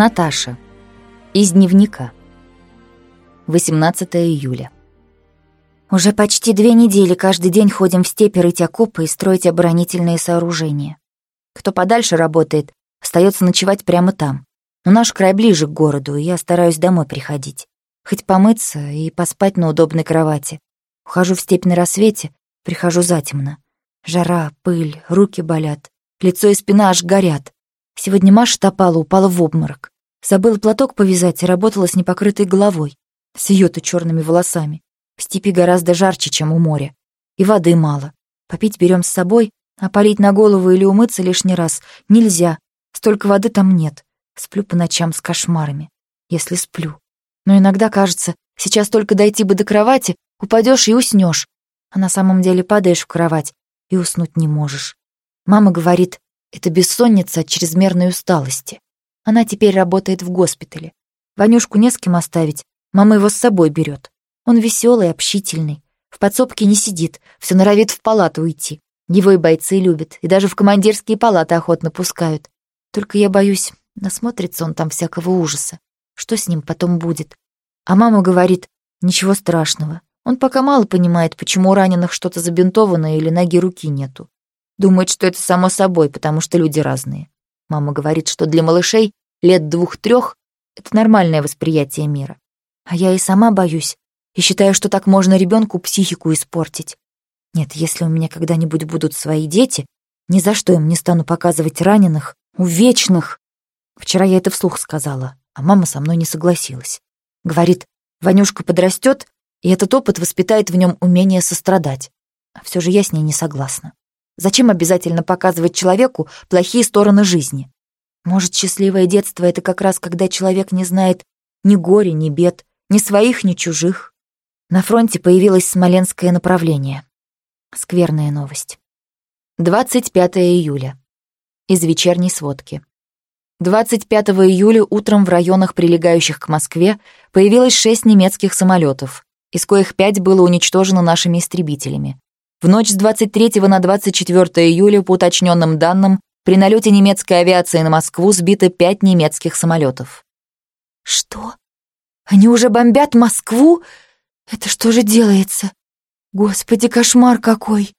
Наташа. Из дневника. 18 июля. Уже почти две недели каждый день ходим в степи рыть окопы и строить оборонительные сооружения. Кто подальше работает, остается ночевать прямо там. Но наш край ближе к городу, и я стараюсь домой приходить. Хоть помыться и поспать на удобной кровати. Ухожу в степь на рассвете, прихожу затемно. Жара, пыль, руки болят, лицо и спина аж горят. Сегодня Маша топала, упала в обморок. Забыла платок повязать и работала с непокрытой головой, с ее-то черными волосами. В степи гораздо жарче, чем у моря. И воды мало. Попить берем с собой, а полить на голову или умыться лишний раз нельзя. Столько воды там нет. Сплю по ночам с кошмарами. Если сплю. Но иногда кажется, сейчас только дойти бы до кровати, упадешь и уснешь. А на самом деле падаешь в кровать и уснуть не можешь. Мама говорит, это бессонница от чрезмерной усталости. Она теперь работает в госпитале. Ванюшку не с кем оставить, мама его с собой берет. Он веселый, общительный. В подсобке не сидит, все норовит в палату уйти. Его и бойцы любят, и даже в командирские палаты охотно пускают. Только я боюсь, насмотрится он там всякого ужаса. Что с ним потом будет? А мама говорит, ничего страшного. Он пока мало понимает, почему у раненых что-то забинтовано или ноги руки нету. Думает, что это само собой, потому что люди разные. Мама говорит, что для малышей лет двух-трех это нормальное восприятие мира. А я и сама боюсь, и считаю, что так можно ребенку психику испортить. Нет, если у меня когда-нибудь будут свои дети, ни за что им не стану показывать раненых, увечных. Вчера я это вслух сказала, а мама со мной не согласилась. Говорит, Ванюшка подрастет, и этот опыт воспитает в нем умение сострадать. А все же я с ней не согласна. Зачем обязательно показывать человеку плохие стороны жизни? Может, счастливое детство — это как раз когда человек не знает ни горя, ни бед, ни своих, ни чужих. На фронте появилось смоленское направление. Скверная новость. 25 июля. Из вечерней сводки. 25 июля утром в районах, прилегающих к Москве, появилось шесть немецких самолетов, из коих пять было уничтожено нашими истребителями. В ночь с 23 на 24 июля, по уточненным данным, при налете немецкой авиации на Москву сбито пять немецких самолетов. Что? Они уже бомбят Москву? Это что же делается? Господи, кошмар какой!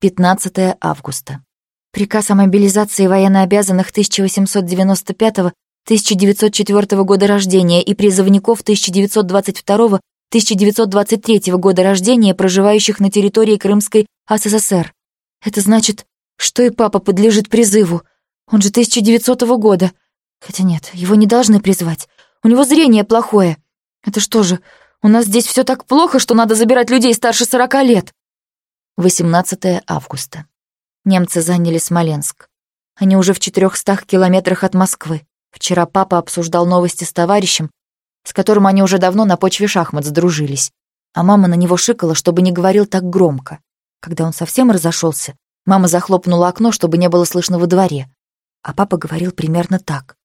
15 августа. Приказ о мобилизации военнообязанных 1895-1904 года рождения и призывников 1922 1923 года рождения, проживающих на территории Крымской СССР. Это значит, что и папа подлежит призыву. Он же 1900 года. Хотя нет, его не должны призвать. У него зрение плохое. Это что же, у нас здесь все так плохо, что надо забирать людей старше 40 лет? 18 августа. Немцы заняли Смоленск. Они уже в 400 километрах от Москвы. Вчера папа обсуждал новости с товарищем, с которым они уже давно на почве шахмат сдружились. А мама на него шикала, чтобы не говорил так громко. Когда он совсем разошелся, мама захлопнула окно, чтобы не было слышно во дворе. А папа говорил примерно так.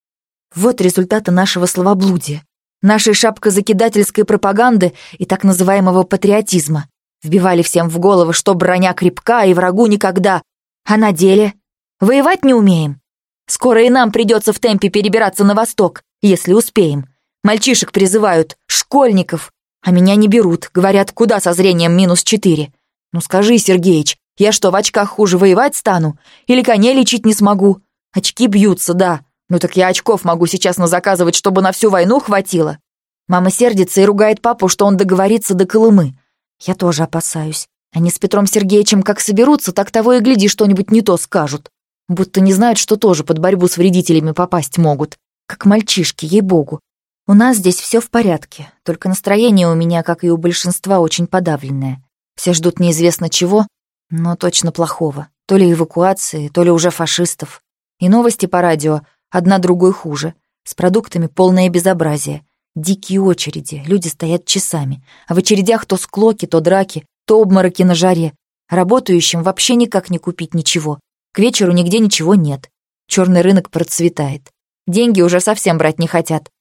«Вот результаты нашего словоблудия, нашей шапкозакидательской пропаганды и так называемого патриотизма. Вбивали всем в головы, что броня крепка и врагу никогда. А на деле? Воевать не умеем. Скоро и нам придется в темпе перебираться на восток, если успеем. Мальчишек призывают, школьников. А меня не берут, говорят, куда со зрением минус четыре. Ну скажи, Сергеич, я что, в очках хуже воевать стану? Или коней лечить не смогу? Очки бьются, да. Ну так я очков могу сейчас назаказывать, чтобы на всю войну хватило. Мама сердится и ругает папу, что он договорится до Колымы. Я тоже опасаюсь. Они с Петром Сергеевичем как соберутся, так того и гляди, что-нибудь не то скажут. Будто не знают, что тоже под борьбу с вредителями попасть могут. Как мальчишки, ей-богу. У нас здесь все в порядке, только настроение у меня, как и у большинства, очень подавленное. Все ждут неизвестно чего, но точно плохого. То ли эвакуации, то ли уже фашистов. И новости по радио, одна другой хуже. С продуктами полное безобразие. Дикие очереди, люди стоят часами. А в очередях то склоки, то драки, то обмороки на жаре. Работающим вообще никак не купить ничего. К вечеру нигде ничего нет. Черный рынок процветает. Деньги уже совсем брать не хотят.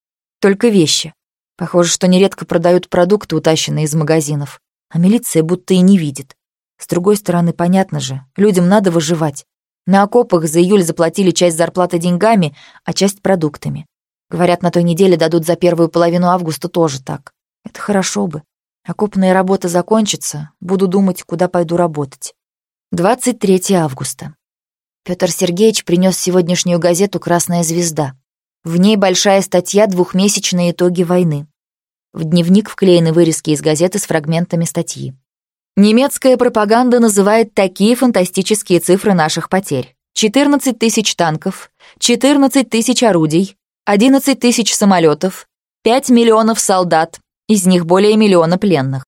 Только вещи. Похоже, что нередко продают продукты, утащенные из магазинов. А милиция будто и не видит. С другой стороны, понятно же, людям надо выживать. На окопах за июль заплатили часть зарплаты деньгами, а часть продуктами. Говорят, на той неделе дадут за первую половину августа тоже так. Это хорошо бы. Окопная работа закончится, буду думать, куда пойду работать. 23 августа. Петр Сергеевич принес сегодняшнюю газету «Красная звезда». В ней большая статья «Двухмесячные итоги войны». В дневник вклеены вырезки из газеты с фрагментами статьи. Немецкая пропаганда называет такие фантастические цифры наших потерь. 14 тысяч танков, 14 тысяч орудий, 11 тысяч самолетов, 5 миллионов солдат, из них более миллиона пленных.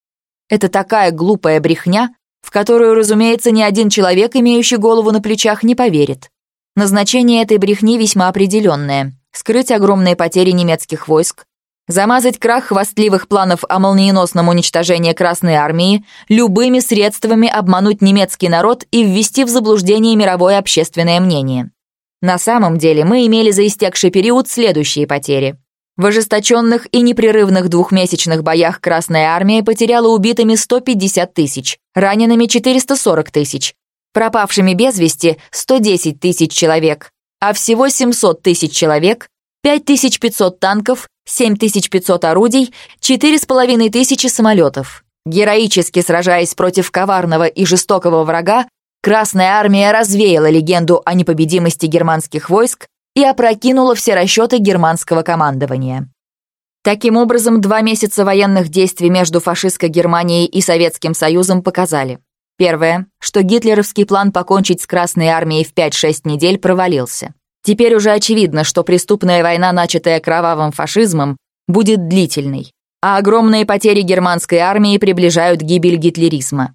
Это такая глупая брехня, в которую, разумеется, ни один человек, имеющий голову на плечах, не поверит. Назначение этой брехни весьма определенное — скрыть огромные потери немецких войск, замазать крах хвастливых планов о молниеносном уничтожении Красной Армии, любыми средствами обмануть немецкий народ и ввести в заблуждение мировое общественное мнение. На самом деле мы имели за истекший период следующие потери. В ожесточенных и непрерывных двухмесячных боях Красная Армия потеряла убитыми 150 тысяч, ранеными 440 тысяч, пропавшими без вести 110 тысяч человек, а всего 700 тысяч человек, 5500 танков, 7500 орудий, 4,5 тысячи самолетов. Героически сражаясь против коварного и жестокого врага, Красная Армия развеяла легенду о непобедимости германских войск и опрокинула все расчеты германского командования. Таким образом, два месяца военных действий между фашистской Германией и Советским Союзом показали. Первое, что гитлеровский план покончить с Красной Армией в 5-6 недель провалился. Теперь уже очевидно, что преступная война, начатая кровавым фашизмом, будет длительной, а огромные потери германской армии приближают гибель гитлеризма.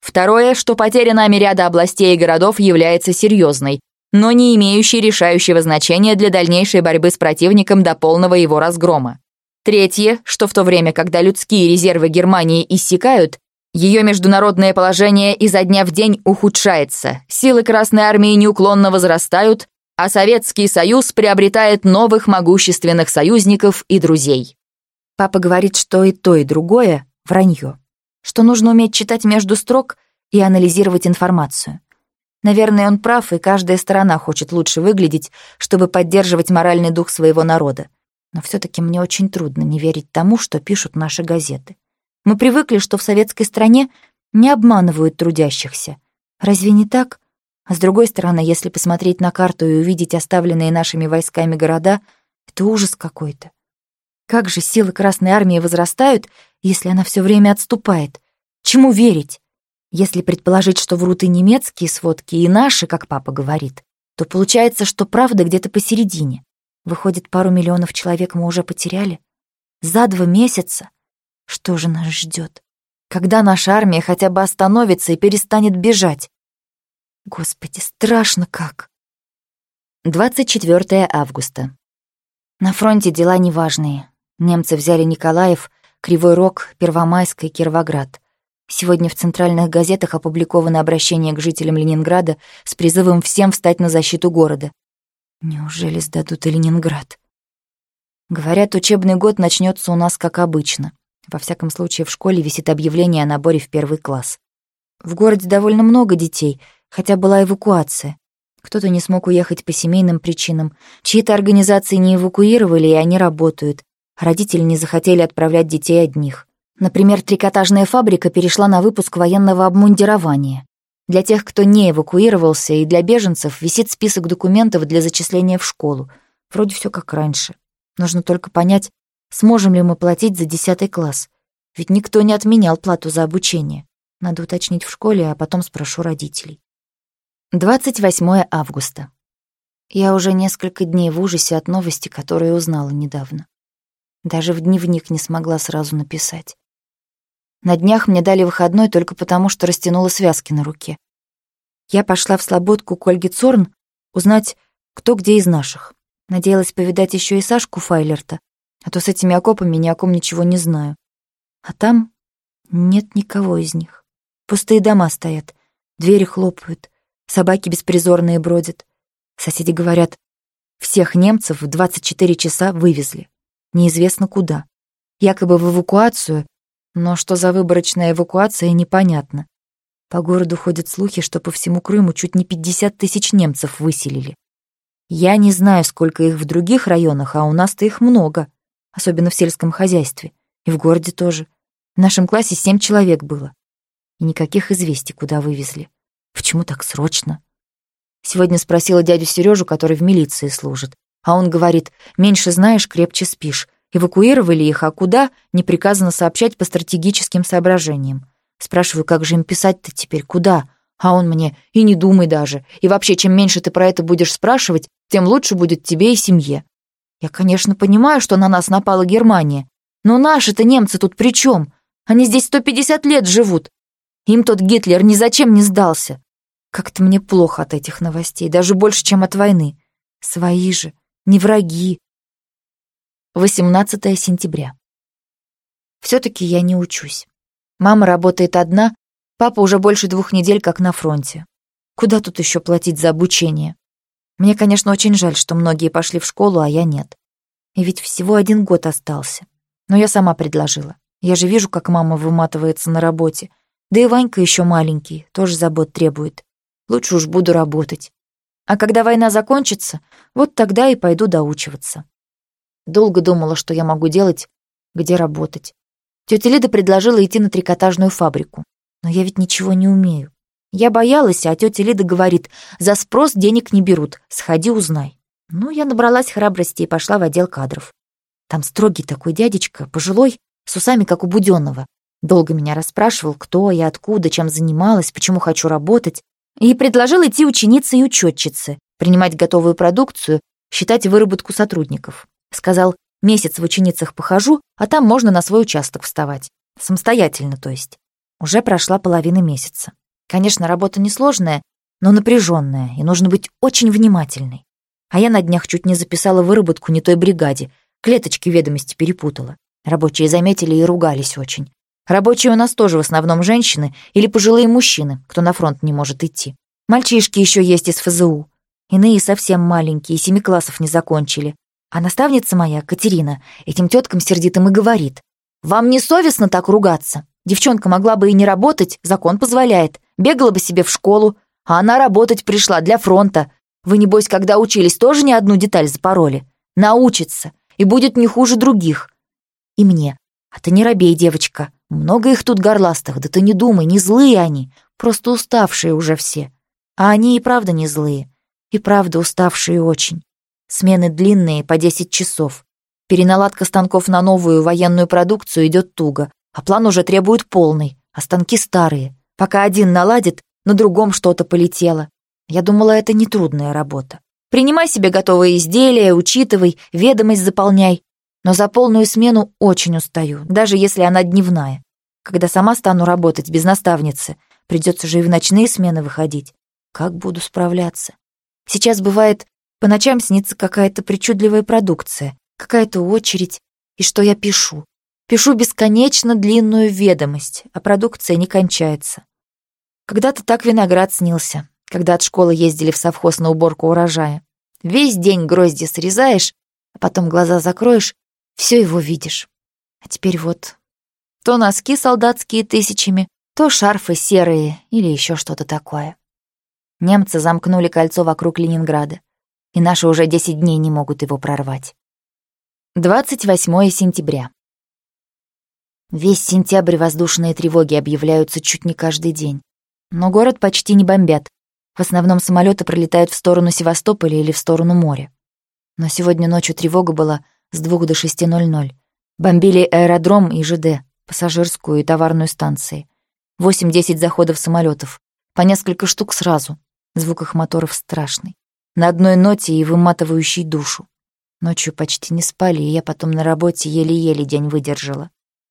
Второе, что потеря нами ряда областей и городов является серьезной, но не имеющей решающего значения для дальнейшей борьбы с противником до полного его разгрома. Третье, что в то время, когда людские резервы Германии иссякают, ее международное положение изо дня в день ухудшается, силы Красной Армии неуклонно возрастают, а Советский Союз приобретает новых могущественных союзников и друзей. Папа говорит, что и то, и другое — вранье, что нужно уметь читать между строк и анализировать информацию. Наверное, он прав, и каждая сторона хочет лучше выглядеть, чтобы поддерживать моральный дух своего народа. Но все-таки мне очень трудно не верить тому, что пишут наши газеты. Мы привыкли, что в советской стране не обманывают трудящихся. Разве не так? А с другой стороны, если посмотреть на карту и увидеть оставленные нашими войсками города, это ужас какой-то. Как же силы Красной Армии возрастают, если она все время отступает? Чему верить? Если предположить, что врут и немецкие сводки, и наши, как папа говорит, то получается, что правда где-то посередине. Выходит, пару миллионов человек мы уже потеряли? За два месяца? Что же нас ждет? Когда наша армия хотя бы остановится и перестанет бежать? Господи, страшно как. 24 августа. На фронте дела неважные. Немцы взяли Николаев, Кривой Рог, Первомайск и Кировоград. Сегодня в центральных газетах опубликовано обращение к жителям Ленинграда с призывом всем встать на защиту города. Неужели сдадут и Ленинград? Говорят, учебный год начнется у нас как обычно. Во всяком случае, в школе висит объявление о наборе в первый класс. В городе довольно много детей, хотя была эвакуация. Кто-то не смог уехать по семейным причинам, чьи-то организации не эвакуировали, и они работают. Родители не захотели отправлять детей одних. Например, трикотажная фабрика перешла на выпуск военного обмундирования. Для тех, кто не эвакуировался, и для беженцев висит список документов для зачисления в школу. Вроде все как раньше. Нужно только понять, сможем ли мы платить за десятый класс. Ведь никто не отменял плату за обучение. Надо уточнить в школе, а потом спрошу родителей. 28 августа. Я уже несколько дней в ужасе от новости, которые узнала недавно. Даже в дневник не смогла сразу написать. На днях мне дали выходной только потому, что растянула связки на руке. Я пошла в слободку к Ольге Цорн узнать, кто где из наших. Надеялась повидать еще и Сашку Файлерта, а то с этими окопами ни о ком ничего не знаю. А там нет никого из них. Пустые дома стоят, двери хлопают, собаки беспризорные бродят. Соседи говорят, всех немцев в 24 часа вывезли. Неизвестно куда. Якобы в эвакуацию но что за выборочная эвакуация, непонятно. По городу ходят слухи, что по всему Крыму чуть не 50 тысяч немцев выселили. Я не знаю, сколько их в других районах, а у нас-то их много, особенно в сельском хозяйстве. И в городе тоже. В нашем классе семь человек было. И никаких известий, куда вывезли. Почему так срочно? Сегодня спросила дядю Сережу, который в милиции служит. А он говорит, меньше знаешь, крепче спишь. Эвакуировали их, а куда, не приказано сообщать по стратегическим соображениям. Спрашиваю, как же им писать-то теперь, куда? А он мне, и не думай даже. И вообще, чем меньше ты про это будешь спрашивать, тем лучше будет тебе и семье. Я, конечно, понимаю, что на нас напала Германия. Но наши-то немцы тут при чем? Они здесь 150 лет живут. Им тот Гитлер ни зачем не сдался. Как-то мне плохо от этих новостей, даже больше, чем от войны. Свои же, не враги. 18 сентября. Все-таки я не учусь. Мама работает одна, папа уже больше двух недель как на фронте. Куда тут еще платить за обучение? Мне, конечно, очень жаль, что многие пошли в школу, а я нет. И ведь всего один год остался. Но я сама предложила. Я же вижу, как мама выматывается на работе. Да и Ванька еще маленький, тоже забот требует. Лучше уж буду работать. А когда война закончится, вот тогда и пойду доучиваться. Долго думала, что я могу делать, где работать. Тетя Лида предложила идти на трикотажную фабрику. Но я ведь ничего не умею. Я боялась, а тетя Лида говорит, за спрос денег не берут, сходи узнай. Ну, я набралась храбрости и пошла в отдел кадров. Там строгий такой дядечка, пожилой, с усами, как у Буденного. Долго меня расспрашивал, кто я, откуда, чем занималась, почему хочу работать. И предложил идти ученицей и учетчице, принимать готовую продукцию, считать выработку сотрудников. Сказал, месяц в ученицах похожу, а там можно на свой участок вставать. Самостоятельно, то есть. Уже прошла половина месяца. Конечно, работа несложная, но напряженная, и нужно быть очень внимательной. А я на днях чуть не записала выработку не той бригаде, клеточки ведомости перепутала. Рабочие заметили и ругались очень. Рабочие у нас тоже в основном женщины или пожилые мужчины, кто на фронт не может идти. Мальчишки еще есть из ФЗУ. Иные совсем маленькие, семи классов не закончили. А наставница моя, Катерина, этим теткам сердитым и говорит. «Вам не совестно так ругаться? Девчонка могла бы и не работать, закон позволяет. Бегала бы себе в школу, а она работать пришла для фронта. Вы, небось, когда учились, тоже ни одну деталь запороли? Научится, и будет не хуже других. И мне. А ты не робей, девочка. Много их тут горластых, да ты не думай, не злые они, просто уставшие уже все. А они и правда не злые, и правда уставшие очень. Смены длинные, по 10 часов. Переналадка станков на новую военную продукцию идет туго, а план уже требует полный, а станки старые. Пока один наладит, на другом что-то полетело. Я думала, это нетрудная работа. Принимай себе готовые изделия, учитывай, ведомость заполняй. Но за полную смену очень устаю, даже если она дневная. Когда сама стану работать без наставницы, придется же и в ночные смены выходить. Как буду справляться? Сейчас бывает, по ночам снится какая-то причудливая продукция, какая-то очередь, и что я пишу. Пишу бесконечно длинную ведомость, а продукция не кончается. Когда-то так виноград снился, когда от школы ездили в совхоз на уборку урожая. Весь день грозди срезаешь, а потом глаза закроешь, все его видишь. А теперь вот то носки солдатские тысячами, то шарфы серые или еще что-то такое. Немцы замкнули кольцо вокруг Ленинграда, и наши уже 10 дней не могут его прорвать. 28 сентября. Весь сентябрь воздушные тревоги объявляются чуть не каждый день. Но город почти не бомбят. В основном самолеты пролетают в сторону Севастополя или в сторону моря. Но сегодня ночью тревога была с 2 до 6.00. Бомбили аэродром и ЖД, пассажирскую и товарную станции. 8-10 заходов самолетов, по несколько штук сразу. Звук их моторов страшный. На одной ноте и выматывающий душу. Ночью почти не спали, и я потом на работе еле-еле день выдержала.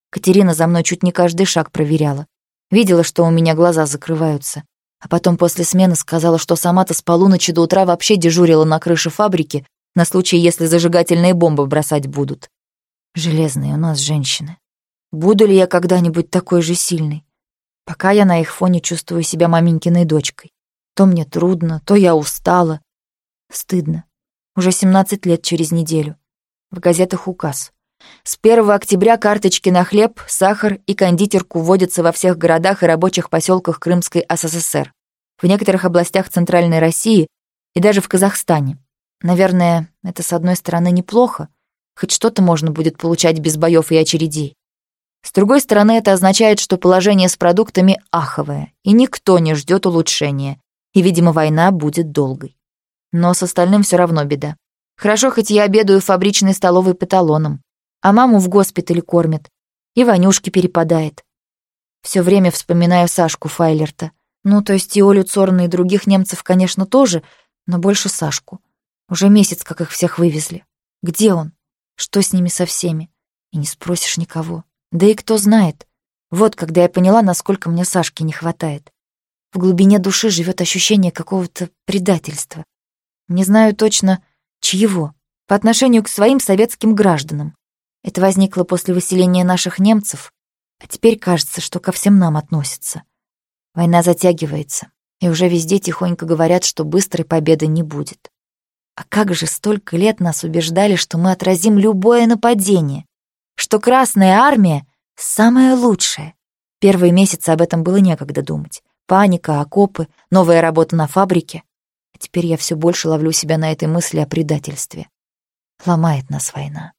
Катерина за мной чуть не каждый шаг проверяла. Видела, что у меня глаза закрываются. А потом после смены сказала, что сама-то с полуночи до утра вообще дежурила на крыше фабрики на случай, если зажигательные бомбы бросать будут. Железные у нас женщины. Буду ли я когда-нибудь такой же сильной? Пока я на их фоне чувствую себя маменькиной дочкой. То мне трудно, то я устала. Стыдно. Уже 17 лет через неделю. В газетах указ. С 1 октября карточки на хлеб, сахар и кондитерку вводятся во всех городах и рабочих поселках Крымской СССР, в некоторых областях Центральной России и даже в Казахстане. Наверное, это с одной стороны неплохо, хоть что-то можно будет получать без боев и очередей. С другой стороны, это означает, что положение с продуктами аховое, и никто не ждет улучшения, и, видимо, война будет долгой. Но с остальным все равно беда. Хорошо, хоть я обедаю в фабричной столовой по талонам, а маму в госпитале кормят, и Ванюшке перепадает. Все время вспоминаю Сашку Файлерта. Ну, то есть и Олю Цорна, и других немцев, конечно, тоже, но больше Сашку. Уже месяц, как их всех вывезли. Где он? Что с ними со всеми? И не спросишь никого. Да и кто знает. Вот когда я поняла, насколько мне Сашки не хватает. В глубине души живет ощущение какого-то предательства. Не знаю точно, чьего. По отношению к своим советским гражданам. Это возникло после выселения наших немцев, а теперь кажется, что ко всем нам относится. Война затягивается, и уже везде тихонько говорят, что быстрой победы не будет. А как же столько лет нас убеждали, что мы отразим любое нападение, что Красная Армия — самая лучшая. Первые месяцы об этом было некогда думать. Паника, окопы, новая работа на фабрике. А теперь я все больше ловлю себя на этой мысли о предательстве. Ломает нас война.